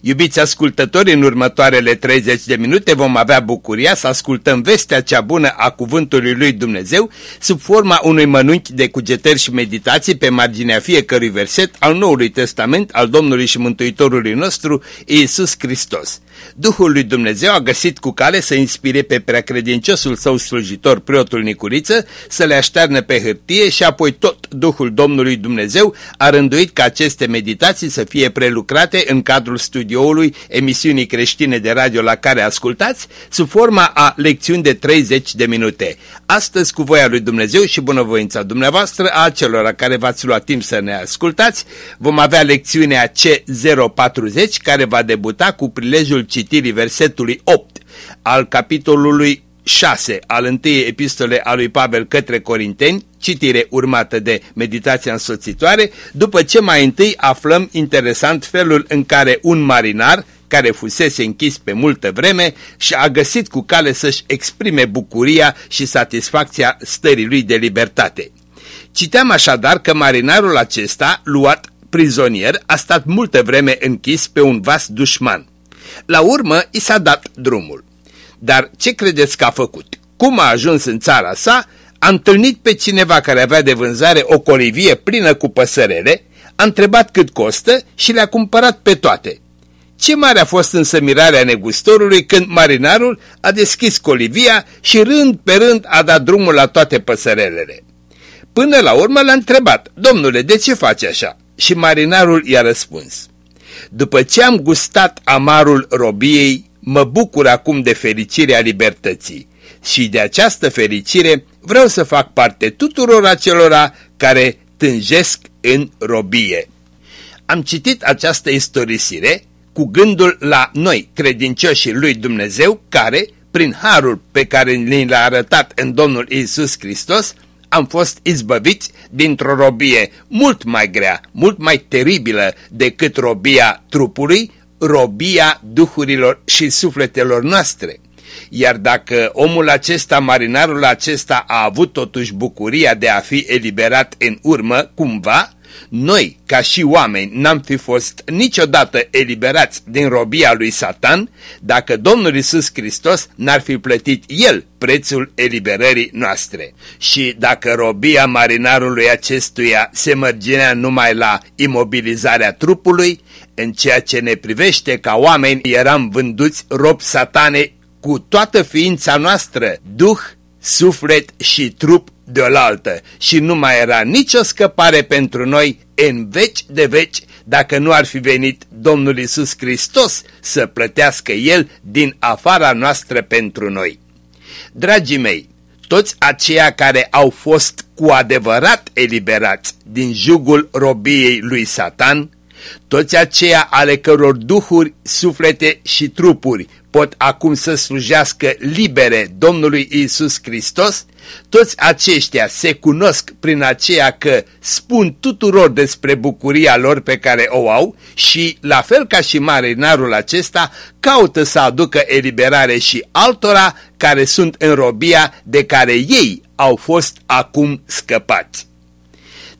Iubiți ascultători, în următoarele 30 de minute vom avea bucuria să ascultăm vestea cea bună a Cuvântului Lui Dumnezeu sub forma unui mănunchi de cugetări și meditații pe marginea fiecărui verset al Noului Testament al Domnului și Mântuitorului nostru, Iisus Hristos. Duhul lui Dumnezeu a găsit cu cale să inspire pe preacredinciosul său slujitor, preotul Nicuriță, să le aștearnă pe hârtie și apoi tot Duhul Domnului Dumnezeu a rânduit ca aceste meditații să fie prelucrate în cadrul studioului emisiunii creștine de radio la care ascultați, sub forma a lecțiuni de 30 de minute. Astăzi, cu voia lui Dumnezeu și bunăvoința dumneavoastră, a celor care v-ați luat timp să ne ascultați, vom avea lecțiunea C040, care va debuta cu prilejul citirii versetului 8 al capitolului 6 al întâiei epistole a lui Pavel către Corinteni, citire urmată de meditația însoțitoare, după ce mai întâi aflăm interesant felul în care un marinar, care fusese închis pe multă vreme și a găsit cu cale să-și exprime bucuria și satisfacția stării lui de libertate. Citeam așadar că marinarul acesta, luat prizonier, a stat multă vreme închis pe un vas dușman. La urmă, i s-a dat drumul. Dar ce credeți că a făcut? Cum a ajuns în țara sa, a întâlnit pe cineva care avea de vânzare o colivie plină cu păsărele, a întrebat cât costă și le-a cumpărat pe toate. Ce mare a fost însă mirarea negustorului când marinarul a deschis colivia și rând pe rând a dat drumul la toate păsărelele. Până la urmă l-a întrebat, domnule, de ce faci așa? Și marinarul i-a răspuns, după ce am gustat amarul robiei, mă bucur acum de fericirea libertății și de această fericire vreau să fac parte tuturor acelora care tânjesc în robie. Am citit această istorisire cu gândul la noi, credincioșii lui Dumnezeu, care, prin harul pe care ni l-a arătat în Domnul Isus Hristos, am fost izbăviți dintr-o robie mult mai grea, mult mai teribilă decât robia trupului, robia duhurilor și sufletelor noastre. Iar dacă omul acesta, marinarul acesta, a avut totuși bucuria de a fi eliberat în urmă, cumva, noi, ca și oameni, n-am fi fost niciodată eliberați din robia lui Satan dacă Domnul Isus Hristos n-ar fi plătit El prețul eliberării noastre. Și dacă robia marinarului acestuia se mărginea numai la imobilizarea trupului, în ceea ce ne privește ca oameni eram vânduți rob satane cu toată ființa noastră, duh, suflet și trup deolaltă și nu mai era nicio scăpare pentru noi în veci de veci dacă nu ar fi venit Domnul Isus Hristos să plătească El din afara noastră pentru noi. Dragii mei, toți aceia care au fost cu adevărat eliberați din jugul robiei lui Satan, toți aceia ale căror duhuri, suflete și trupuri pot acum să slujească libere Domnului Isus Hristos, toți aceștia se cunosc prin aceea că spun tuturor despre bucuria lor pe care o au și, la fel ca și marinarul acesta, caută să aducă eliberare și altora care sunt în robia de care ei au fost acum scăpați.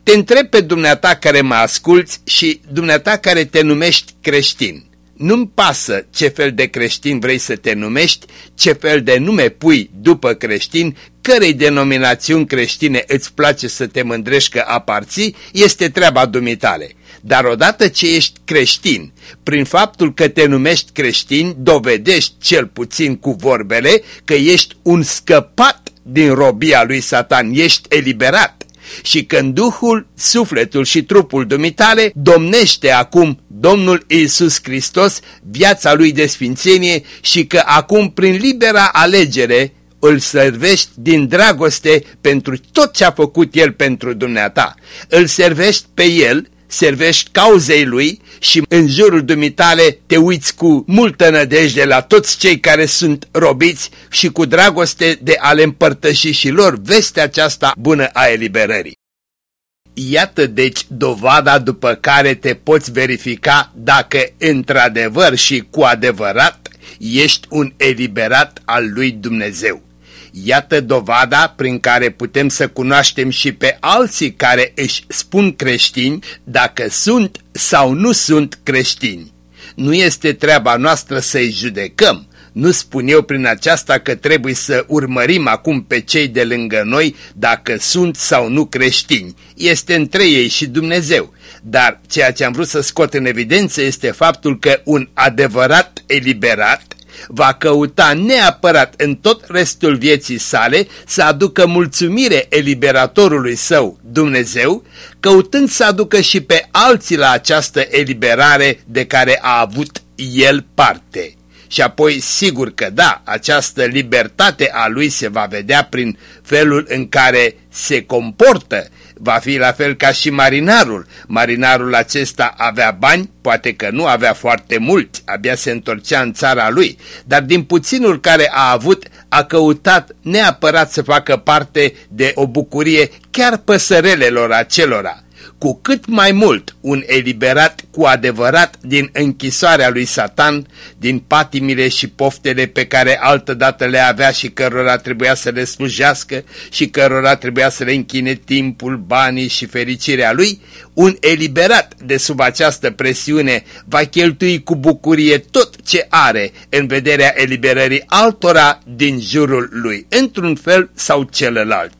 Te întreb pe dumneata care mă asculți și dumneata care te numești creștin. Nu-mi pasă ce fel de creștin vrei să te numești, ce fel de nume pui după creștin, cărei denominațiuni creștine îți place să te mândrești că aparții, este treaba dumitale. Dar odată ce ești creștin, prin faptul că te numești creștin, dovedești cel puțin cu vorbele că ești un scăpat din robia lui Satan, ești eliberat și că în Duhul, sufletul și trupul dumitale domnește acum Domnul Isus Hristos viața lui de sfințenie și că acum prin libera alegere îl servești din dragoste pentru tot ce a făcut El pentru dumneata. Îl servești pe El, servești cauzei Lui și în jurul dumitale te uiți cu multă nădejde la toți cei care sunt robiți și cu dragoste de a le împărtăși și lor vestea aceasta bună a eliberării. Iată deci dovada după care te poți verifica dacă într-adevăr și cu adevărat ești un eliberat al lui Dumnezeu. Iată dovada prin care putem să cunoaștem și pe alții care își spun creștini dacă sunt sau nu sunt creștini. Nu este treaba noastră să-i judecăm, nu spun eu prin aceasta că trebuie să urmărim acum pe cei de lângă noi dacă sunt sau nu creștini. Este între ei și Dumnezeu. Dar ceea ce am vrut să scot în evidență este faptul că un adevărat eliberat va căuta neapărat în tot restul vieții sale să aducă mulțumire eliberatorului său, Dumnezeu, căutând să aducă și pe alții la această eliberare de care a avut el parte. Și apoi, sigur că da, această libertate a lui se va vedea prin felul în care se comportă. Va fi la fel ca și marinarul. Marinarul acesta avea bani, poate că nu avea foarte mult, abia se întorcea în țara lui, dar din puținul care a avut, a căutat neapărat să facă parte de o bucurie chiar păsărelelor acelora cu cât mai mult un eliberat cu adevărat din închisoarea lui Satan, din patimile și poftele pe care altădată le avea și cărora trebuia să le slujească și cărora trebuia să le închine timpul, banii și fericirea lui, un eliberat de sub această presiune va cheltui cu bucurie tot ce are în vederea eliberării altora din jurul lui, într-un fel sau celălalt.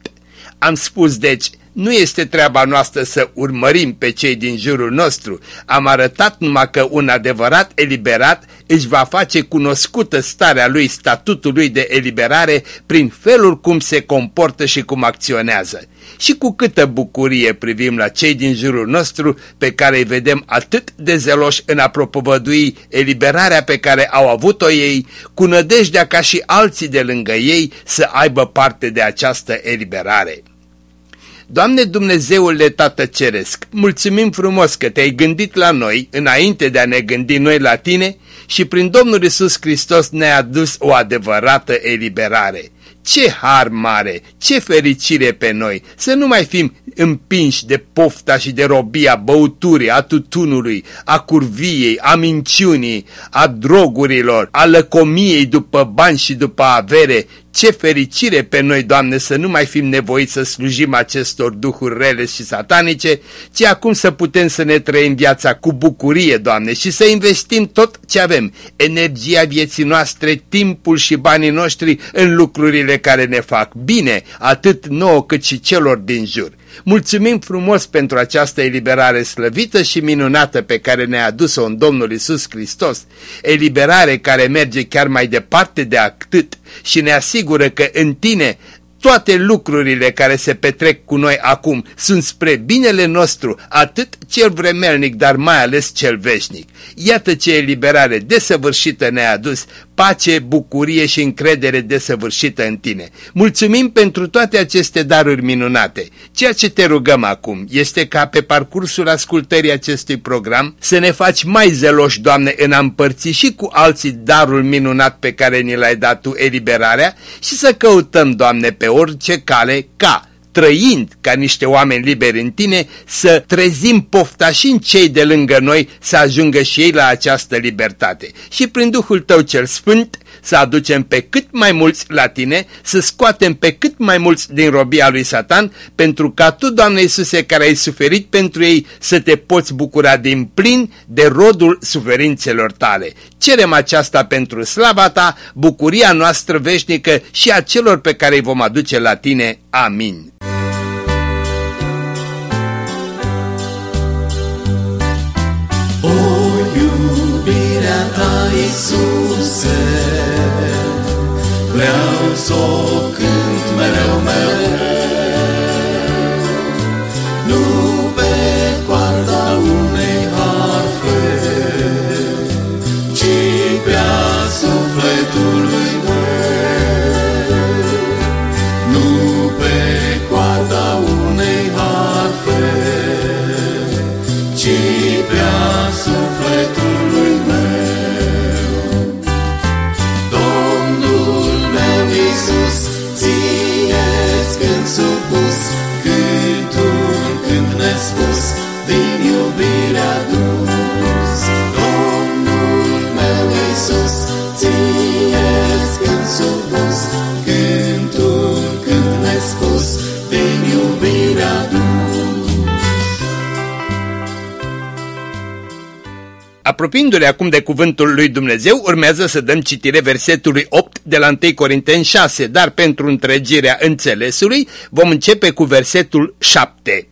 Am spus deci, nu este treaba noastră să urmărim pe cei din jurul nostru. Am arătat numai că un adevărat eliberat își va face cunoscută starea lui, statutul lui de eliberare prin felul cum se comportă și cum acționează. Și cu câtă bucurie privim la cei din jurul nostru pe care îi vedem atât de zeloși în a propovădui eliberarea pe care au avut-o ei, cu nădejdea ca și alții de lângă ei să aibă parte de această eliberare. Doamne Dumnezeule Tată Ceresc, mulțumim frumos că te-ai gândit la noi înainte de a ne gândi noi la tine și prin Domnul Isus Hristos ne-a adus o adevărată eliberare. Ce har mare, ce fericire pe noi, să nu mai fim împinși de pofta și de robia băuturii, a tutunului, a curviei, a minciunii, a drogurilor, a lăcomiei după bani și după avere, ce fericire pe noi, Doamne, să nu mai fim nevoiți să slujim acestor duhuri rele și satanice, ci acum să putem să ne trăim viața cu bucurie, Doamne, și să investim tot ce avem, energia vieții noastre, timpul și banii noștri în lucrurile care ne fac bine, atât nouă cât și celor din jur. Mulțumim frumos pentru această eliberare slăvită și minunată pe care ne-a adus-o în Domnul Isus Hristos, eliberare care merge chiar mai departe de atât și ne asigură că în tine toate lucrurile care se petrec cu noi acum sunt spre binele nostru, atât cel vremelnic, dar mai ales cel veșnic. Iată ce eliberare desăvârșită ne-a adus, pace, bucurie și încredere desăvârșită în tine. Mulțumim pentru toate aceste daruri minunate. Ceea ce te rugăm acum este ca pe parcursul ascultării acestui program să ne faci mai zeloși, Doamne, în a împărți și cu alții darul minunat pe care ni l-ai dat Tu, eliberarea, și să căutăm, Doamne, pe orice cale ca trăind ca niște oameni liberi în tine, să trezim pofta și în cei de lângă noi să ajungă și ei la această libertate. Și prin Duhul Tău cel Sfânt să aducem pe cât mai mulți la tine, să scoatem pe cât mai mulți din robia lui Satan, pentru ca tu, Doamne Iisuse, care ai suferit pentru ei, să te poți bucura din plin de rodul suferințelor tale. Cerem aceasta pentru slava ta, bucuria noastră veșnică și a celor pe care îi vom aduce la tine. Amin. Vreau să o cânt mereu, mereu. Apropiindu-ne acum de cuvântul lui Dumnezeu, urmează să dăm citire versetului 8 de la 1 Corinteni 6, dar pentru întregirea înțelesului vom începe cu versetul 7.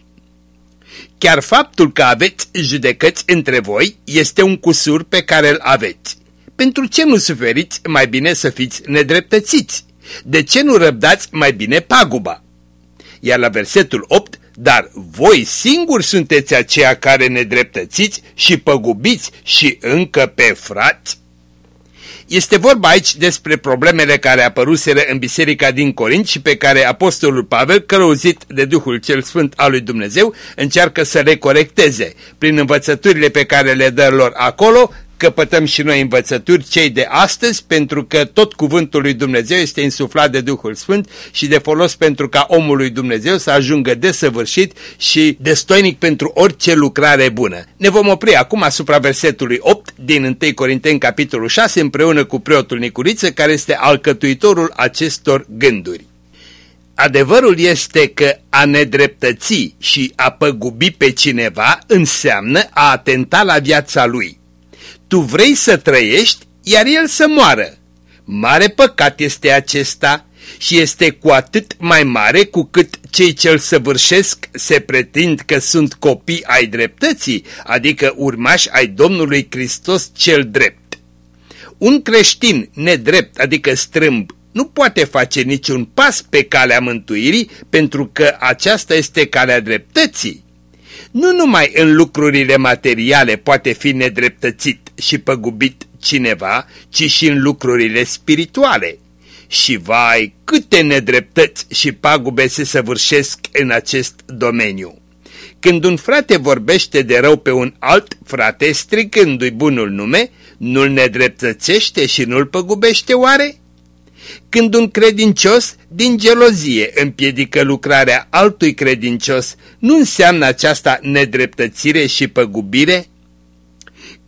Chiar faptul că aveți judecăți între voi este un cusur pe care îl aveți. Pentru ce nu suferiți mai bine să fiți nedreptățiți? De ce nu răbdați mai bine paguba? Iar la versetul 8, dar voi singuri sunteți aceia care nedreptățiți și păgubiți și încă pe frați? Este vorba aici despre problemele care apăruseră în biserica din Corint și pe care apostolul Pavel, călăuzit de Duhul cel Sfânt al lui Dumnezeu, încearcă să le corecteze prin învățăturile pe care le dă lor acolo, căpătăm și noi învățături cei de astăzi, pentru că tot cuvântul lui Dumnezeu este insuflat de Duhul Sfânt și de folos pentru ca omul lui Dumnezeu să ajungă desăvârșit și destoinic pentru orice lucrare bună. Ne vom opri acum asupra versetului 8 din 1 Corinteni capitolul 6 împreună cu preotul Nicuriță care este alcătuitorul acestor gânduri. Adevărul este că a nedreptăți și a păgubi pe cineva înseamnă a atenta la viața lui. Tu vrei să trăiești, iar el să moară. Mare păcat este acesta și este cu atât mai mare cu cât cei ce îl săvârșesc se pretind că sunt copii ai dreptății, adică urmași ai Domnului Hristos cel drept. Un creștin nedrept, adică strâmb, nu poate face niciun pas pe calea mântuirii pentru că aceasta este calea dreptății. Nu numai în lucrurile materiale poate fi nedreptățit și păgubit cineva, ci și în lucrurile spirituale. Și vai, câte nedreptăți și pagube se săvârșesc în acest domeniu. Când un frate vorbește de rău pe un alt frate, stricându-i bunul nume, nu-l nedreptățește și nu-l păgubește oare? Când un credincios din gelozie împiedică lucrarea altui credincios, nu înseamnă aceasta nedreptățire și păgubire?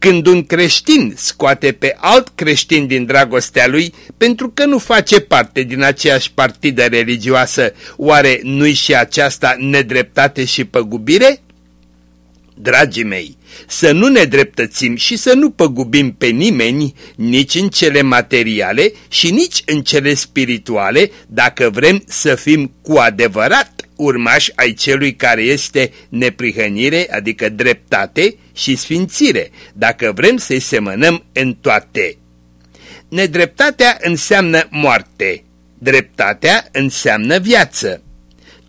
Când un creștin scoate pe alt creștin din dragostea lui pentru că nu face parte din aceeași partidă religioasă, oare nu-i și aceasta nedreptate și păgubire? Dragii mei, să nu ne dreptățim și să nu păgubim pe nimeni, nici în cele materiale și nici în cele spirituale, dacă vrem să fim cu adevărat urmași ai celui care este neprihănire, adică dreptate și sfințire, dacă vrem să-i semănăm în toate. Nedreptatea înseamnă moarte, dreptatea înseamnă viață.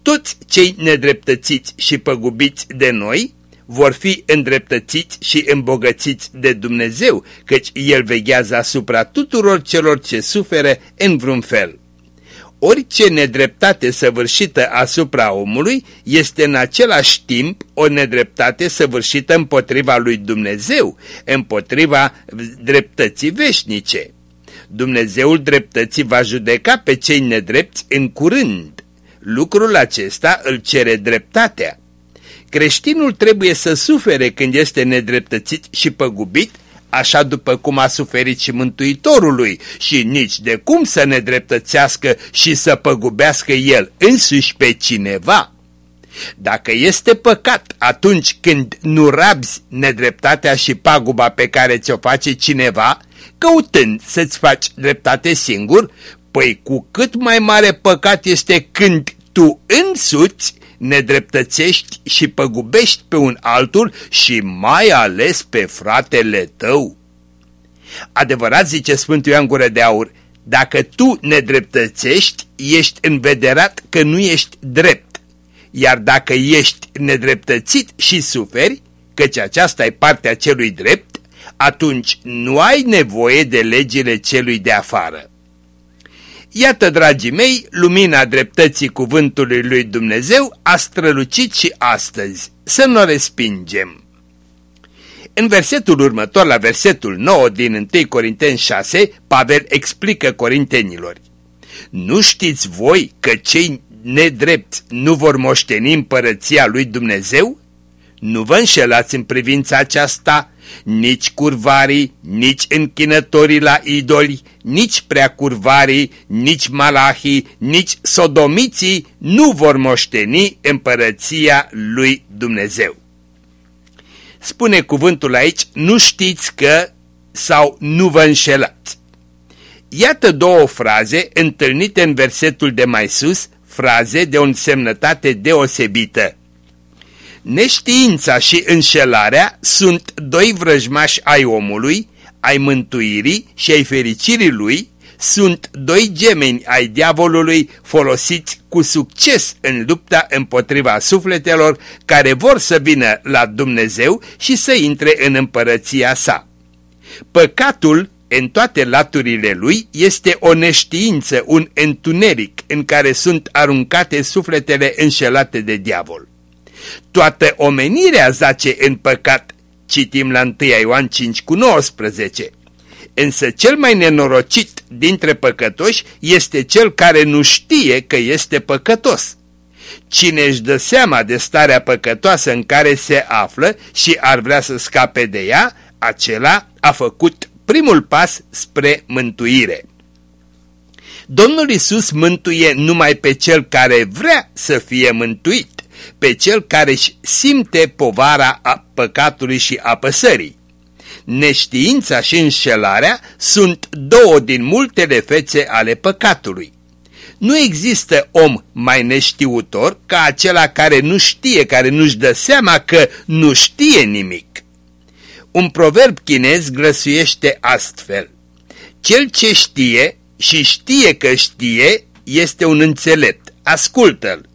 Toți cei nedreptățiți și păgubiți de noi vor fi îndreptățiți și îmbogățiți de Dumnezeu, căci El veghează asupra tuturor celor ce suferă în vreun fel. Orice nedreptate săvârșită asupra omului este în același timp o nedreptate săvârșită împotriva lui Dumnezeu, împotriva dreptății veșnice. Dumnezeul dreptății va judeca pe cei nedrepți în curând. Lucrul acesta îl cere dreptatea. Creștinul trebuie să sufere când este nedreptățit și păgubit, așa după cum a suferit și Mântuitorului și nici de cum să nedreptățească și să păgubească el însuși pe cineva. Dacă este păcat atunci când nu rabzi nedreptatea și paguba pe care ți-o face cineva, căutând să-ți faci dreptate singur, păi cu cât mai mare păcat este când tu însuți nedreptățești și păgubești pe un altul și mai ales pe fratele tău. Adevărat, zice Sfântul Ioan Gură de Aur, dacă tu nedreptățești, ești învederat că nu ești drept, iar dacă ești nedreptățit și suferi, căci aceasta e partea celui drept, atunci nu ai nevoie de legile celui de afară. Iată, dragii mei, lumina dreptății cuvântului lui Dumnezeu a strălucit și astăzi. Să nu o respingem. În versetul următor, la versetul 9 din 1 Corinteni 6, Pavel explică corintenilor. Nu știți voi că cei nedrepți nu vor moșteni împărăția lui Dumnezeu? Nu vă înșelați în privința aceasta, nici curvarii, nici închinătorii la idoli, nici preacurvarii, nici malahii, nici sodomiții nu vor moșteni împărăția lui Dumnezeu. Spune cuvântul aici, nu știți că sau nu vă înșelați. Iată două fraze întâlnite în versetul de mai sus, fraze de o însemnătate deosebită. Neștiința și înșelarea sunt doi vrăjmași ai omului, ai mântuirii și ai fericirii lui, sunt doi gemeni ai diavolului folosiți cu succes în lupta împotriva sufletelor care vor să vină la Dumnezeu și să intre în împărăția sa. Păcatul, în toate laturile lui, este o neștiință, un întuneric în care sunt aruncate sufletele înșelate de diavol. Toată omenirea zace în păcat, citim la 1 Ioan 5 cu 19. Însă cel mai nenorocit dintre păcătoși este cel care nu știe că este păcătos. Cine își dă seama de starea păcătoasă în care se află și ar vrea să scape de ea, acela a făcut primul pas spre mântuire. Domnul Isus mântuie numai pe cel care vrea să fie mântuit pe cel care își simte povara a păcatului și apăsării. Neștiința și înșelarea sunt două din multele fețe ale păcatului. Nu există om mai neștiutor ca acela care nu știe, care nu-și dă seama că nu știe nimic. Un proverb chinez grăsuiește astfel. Cel ce știe și știe că știe este un înțelept. Ascultă-l.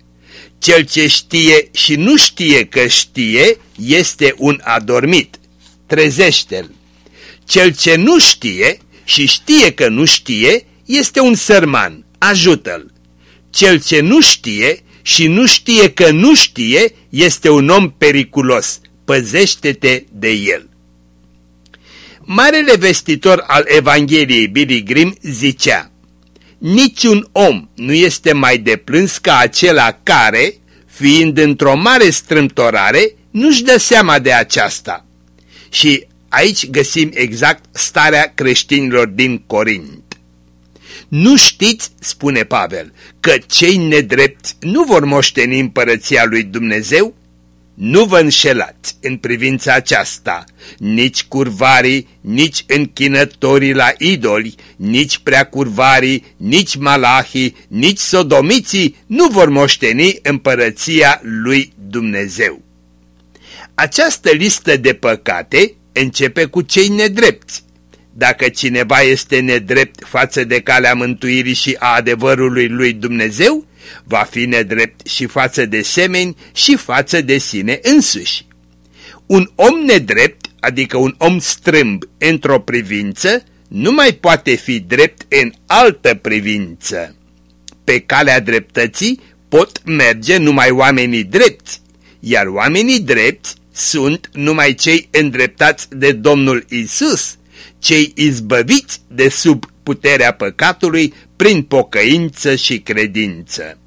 Cel ce știe și nu știe că știe este un adormit. Trezește-l. Cel ce nu știe și știe că nu știe este un sărman. Ajută-l. Cel ce nu știe și nu știe că nu știe este un om periculos. Păzește-te de el. Marele vestitor al Evangheliei Billy Grimm zicea Niciun om nu este mai deplâns ca acela care, fiind într-o mare strâmtorare, nu-și dă seama de aceasta. Și aici găsim exact starea creștinilor din Corint. Nu știți, spune Pavel, că cei nedrepti nu vor moșteni împărăția lui Dumnezeu? Nu vă înșelați în privința aceasta, nici curvarii, nici închinătorii la idoli, nici preacurvarii, nici malahii, nici sodomiții nu vor moșteni împărăția lui Dumnezeu. Această listă de păcate începe cu cei nedrepti. Dacă cineva este nedrept față de calea mântuirii și a adevărului lui Dumnezeu, va fi nedrept și față de semeni și față de sine însuși. Un om nedrept, adică un om strâmb într-o privință, nu mai poate fi drept în altă privință. Pe calea dreptății pot merge numai oamenii drepți, iar oamenii drepți sunt numai cei îndreptați de Domnul Isus, cei izbăviți de sub puterea păcatului prin pocăință și credință.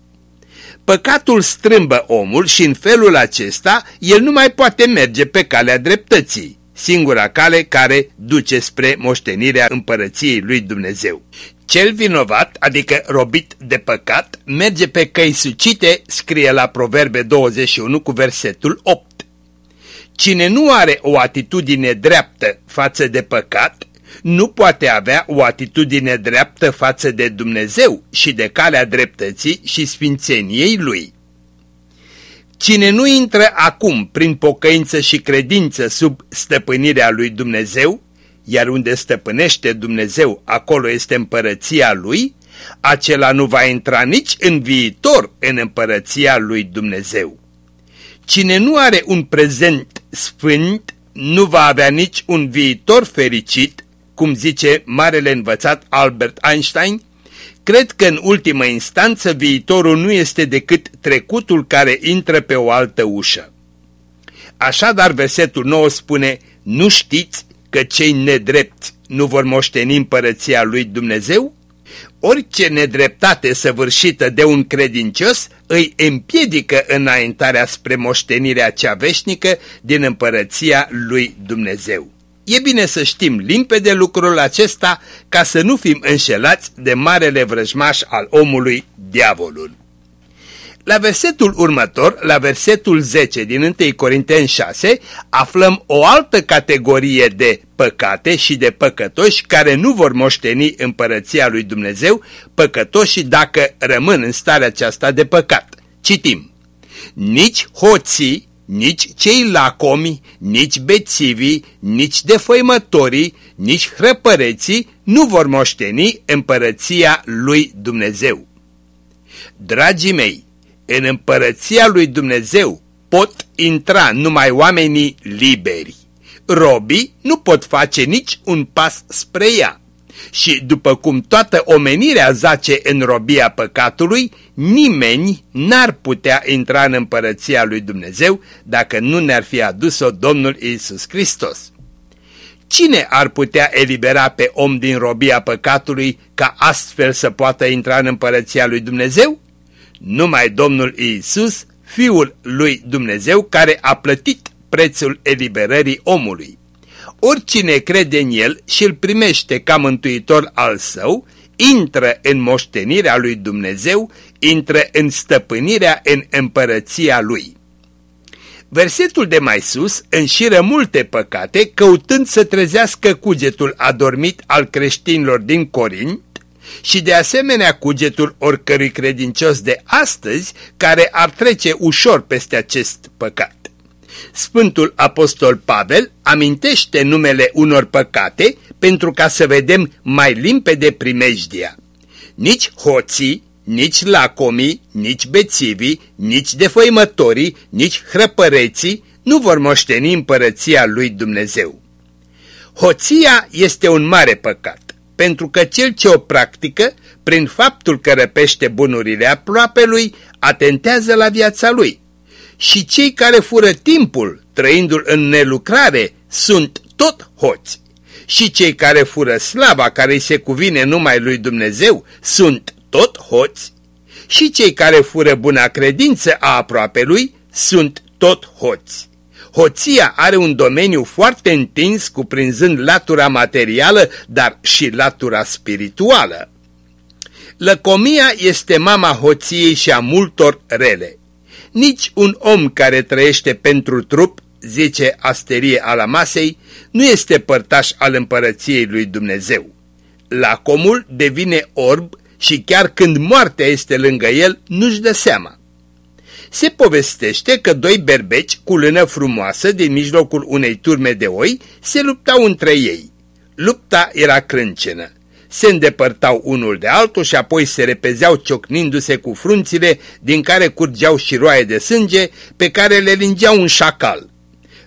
Păcatul strâmbă omul și în felul acesta el nu mai poate merge pe calea dreptății, singura cale care duce spre moștenirea împărăției lui Dumnezeu. Cel vinovat, adică robit de păcat, merge pe căi sucite, scrie la Proverbe 21 cu versetul 8. Cine nu are o atitudine dreaptă față de păcat, nu poate avea o atitudine dreaptă față de Dumnezeu și de calea dreptății și sfințeniei Lui. Cine nu intră acum prin pocăință și credință sub stăpânirea lui Dumnezeu, iar unde stăpânește Dumnezeu, acolo este împărăția Lui, acela nu va intra nici în viitor în împărăția lui Dumnezeu. Cine nu are un prezent sfânt, nu va avea nici un viitor fericit cum zice marele învățat Albert Einstein, cred că în ultimă instanță viitorul nu este decât trecutul care intră pe o altă ușă. Așadar, versetul 9 spune, nu știți că cei nedrepti nu vor moșteni împărăția lui Dumnezeu? Orice nedreptate săvârșită de un credincios îi împiedică înaintarea spre moștenirea cea veșnică din împărăția lui Dumnezeu. E bine să știm limpede lucrul acesta ca să nu fim înșelați de marele vrăjmaș al omului, diavolul. La versetul următor, la versetul 10 din 1 Corinteni 6, aflăm o altă categorie de păcate și de păcătoși care nu vor moșteni împărăția lui Dumnezeu, păcătoși dacă rămân în starea aceasta de păcat. Citim. Nici hoții, nici cei lacomi, nici bețivii, nici defăimătorii, nici hrăpăreții nu vor moșteni împărăția lui Dumnezeu. Dragii mei, în împărăția lui Dumnezeu pot intra numai oamenii liberi. Robii nu pot face nici un pas spre ea. Și după cum toată omenirea zace în robia păcatului, nimeni n-ar putea intra în împărăția lui Dumnezeu dacă nu ne-ar fi adus-o Domnul Isus Hristos. Cine ar putea elibera pe om din robia păcatului ca astfel să poată intra în împărăția lui Dumnezeu? Numai Domnul Isus, Fiul lui Dumnezeu, care a plătit prețul eliberării omului. Oricine crede în el și îl primește ca mântuitor al său, intră în moștenirea lui Dumnezeu, intră în stăpânirea în împărăția lui. Versetul de mai sus înșiră multe păcate, căutând să trezească cugetul adormit al creștinilor din Corint și de asemenea cugetul oricărui credincios de astăzi care ar trece ușor peste acest păcat. Sfântul Apostol Pavel amintește numele unor păcate pentru ca să vedem mai limpede primejdia. Nici hoții, nici lacomii, nici bețivii, nici defăimătorii, nici hrăpăreții nu vor moșteni împărăția lui Dumnezeu. Hoția este un mare păcat, pentru că cel ce o practică, prin faptul că răpește bunurile aproapelui, atentează la viața lui. Și cei care fură timpul, trăindu-l în nelucrare, sunt tot hoți. Și cei care fură slava care îi se cuvine numai lui Dumnezeu, sunt tot hoți și cei care fură buna credință a aproapelui sunt tot hoți. Hoția are un domeniu foarte întins cuprinzând latura materială, dar și latura spirituală. Lăcomia este mama hoției și a multor rele. Nici un om care trăiește pentru trup, zice Asterie Alamasei, nu este părtaș al împărăției lui Dumnezeu. Lacomul devine orb și chiar când moartea este lângă el, nu-și dă seama. Se povestește că doi berbeci cu lână frumoasă din mijlocul unei turme de oi se luptau între ei. Lupta era crâncenă. Se îndepărtau unul de altul și apoi se repezeau ciocnindu-se cu frunțile din care curgeau șiroaie de sânge pe care le lingeau un șacal.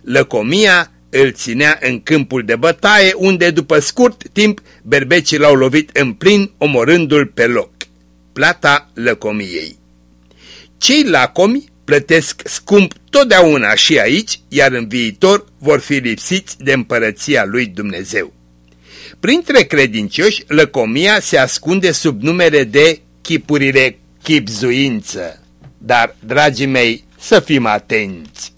Lăcomia îl ținea în câmpul de bătaie, unde după scurt timp berbecii l-au lovit în plin, omorându-l pe loc. Plata lăcomiei. Cei lacomi plătesc scump totdeauna și aici, iar în viitor vor fi lipsiți de împărăția lui Dumnezeu. Printre credincioși, lăcomia se ascunde sub numere de chipurile chipzuință. Dar, dragii mei, să fim atenți!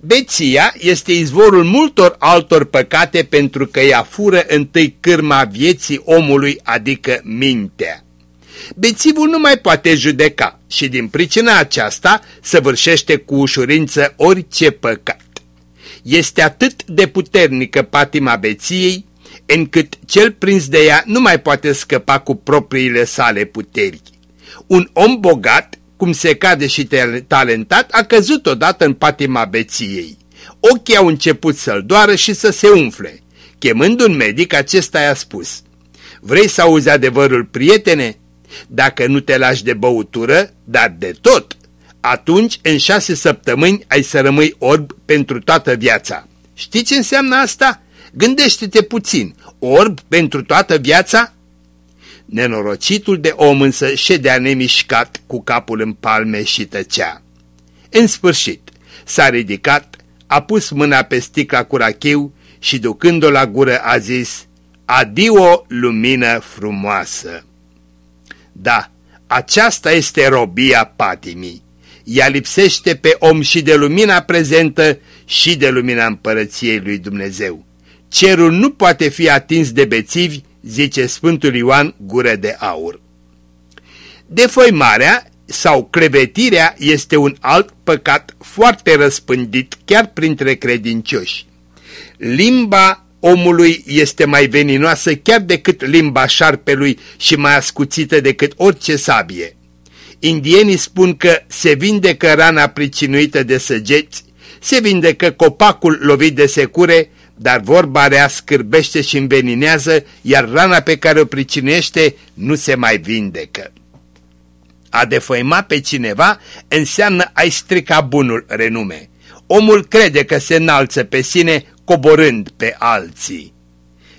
Beția este izvorul multor altor păcate pentru că ea fură întâi cârma vieții omului, adică mintea. Bețivul nu mai poate judeca și din pricina aceasta săvârșește cu ușurință orice păcat. Este atât de puternică patima beției, încât cel prins de ea nu mai poate scăpa cu propriile sale puteri. Un om bogat cum se cade și talentat, a căzut odată în patima beției. Ochii au început să-l doară și să se umfle. Chemând un medic, acesta i-a spus, Vrei să auzi adevărul, prietene? Dacă nu te lași de băutură, dar de tot, atunci în șase săptămâni ai să rămâi orb pentru toată viața. Știi ce înseamnă asta? Gândește-te puțin, orb pentru toată viața? Nenorocitul de om însă ședea nemișcat cu capul în palme și tăcea. În sfârșit, s-a ridicat, a pus mâna pe sticla cu rachiu și ducând-o la gură a zis, Adio, lumină frumoasă! Da, aceasta este robia patimii. Ea lipsește pe om și de lumina prezentă și de lumina împărăției lui Dumnezeu. Cerul nu poate fi atins de bețivi, zice Sfântul Ioan Gură de Aur. Defăimarea sau crevetirea este un alt păcat foarte răspândit chiar printre credincioși. Limba omului este mai veninoasă chiar decât limba șarpelui și mai ascuțită decât orice sabie. Indienii spun că se vindecă rana pricinuită de săgeți, se vindecă copacul lovit de secure, dar vorba rea scârbește și înveninează, iar rana pe care o pricinuiește nu se mai vindecă. A defăima pe cineva înseamnă a-i strica bunul renume. Omul crede că se înalță pe sine coborând pe alții.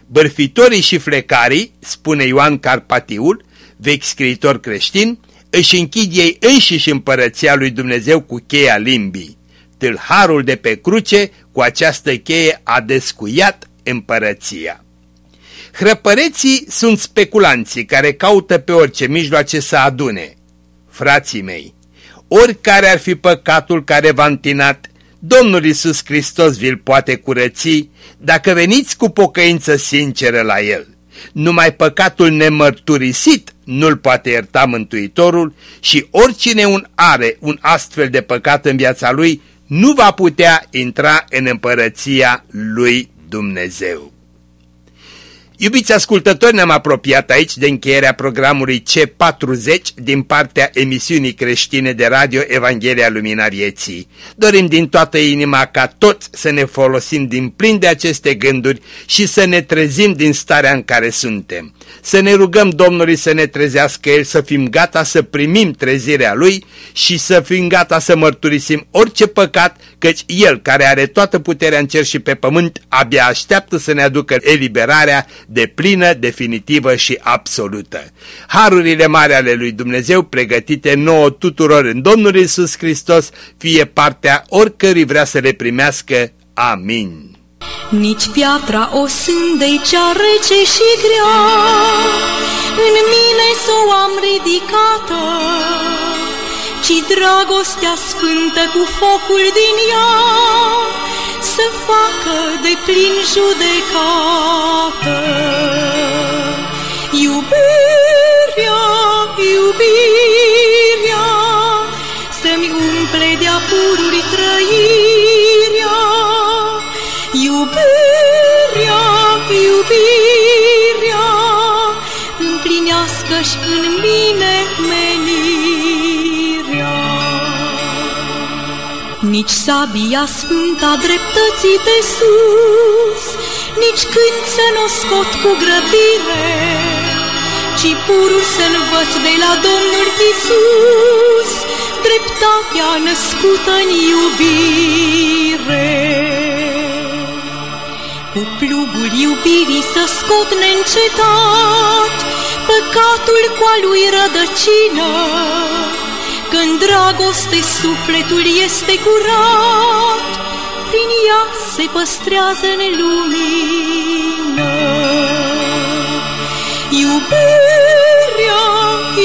Bărfitorii și flecarii, spune Ioan Carpatiul, vechi scriitor creștin, își închid ei înșiși împărăția lui Dumnezeu cu cheia limbii. Tâlharul de pe cruce cu această cheie a descuiat împărăția. Hrăpăreții sunt speculanții care caută pe orice mijloace să adune. Frații mei, oricare ar fi păcatul care v-a întinat, Domnul Isus Hristos vi-l poate curăți dacă veniți cu pocăință sinceră la El. Numai păcatul nemărturisit nu-l poate ierta Mântuitorul și oricine un are un astfel de păcat în viața lui nu va putea intra în împărăția lui Dumnezeu. Iubiți ascultători, ne-am apropiat aici de încheierea programului C40 din partea emisiunii creștine de radio Evanghelia Lumina Vieții. Dorim din toată inima ca toți să ne folosim din plin de aceste gânduri și să ne trezim din starea în care suntem. Să ne rugăm Domnului să ne trezească El, să fim gata să primim trezirea Lui și să fim gata să mărturisim orice păcat, căci El, care are toată puterea în cer și pe pământ, abia așteaptă să ne aducă eliberarea de plină, definitivă și absolută. Harurile mari ale lui Dumnezeu pregătite nouă tuturor în Domnul Isus Hristos fie partea oricărui vrea să le primească. Amin. Nici piatra o sândei cea rece și grea, În mine să o am ridicată, Ci dragostea sfântă cu focul din ea, Să facă de plin judecată. Nici sabia sfânta dreptății de sus, Nici când să nu scot cu grăbire, Ci purul să învăț de la Domnul Isus, Dreptatea născută în iubire. Cu plugul iubirii să scot neîncetat Păcatul cu a lui rădăcină, Când dragoste sufletul este curat, Prin ea se păstrează în lumină. Iubirea,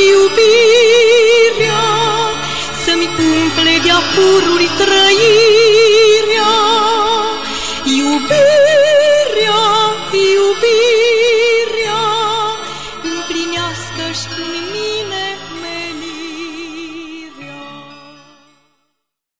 iubirea, Să-mi umple de-a pururi trăiri,